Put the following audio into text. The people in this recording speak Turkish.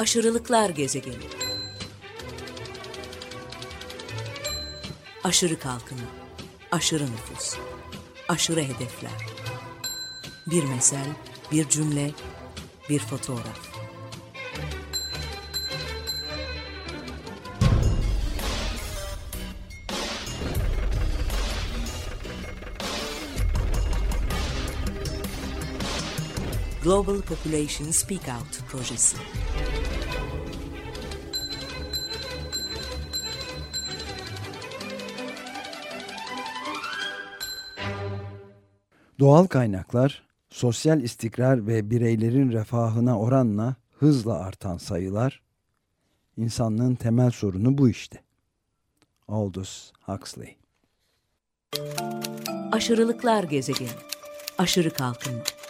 Aşırılıklar gezegeni. Aşırı kalkınma, aşırı nüfus, aşırı hedefler. Bir mesel, bir cümle, bir fotoğraf. Global Population Speak Out projesi. Doğal kaynaklar, sosyal istikrar ve bireylerin refahına oranla hızla artan sayılar, insanlığın temel sorunu bu işte. Aldous Huxley Aşırılıklar gezegeni. Aşırı kalkınma,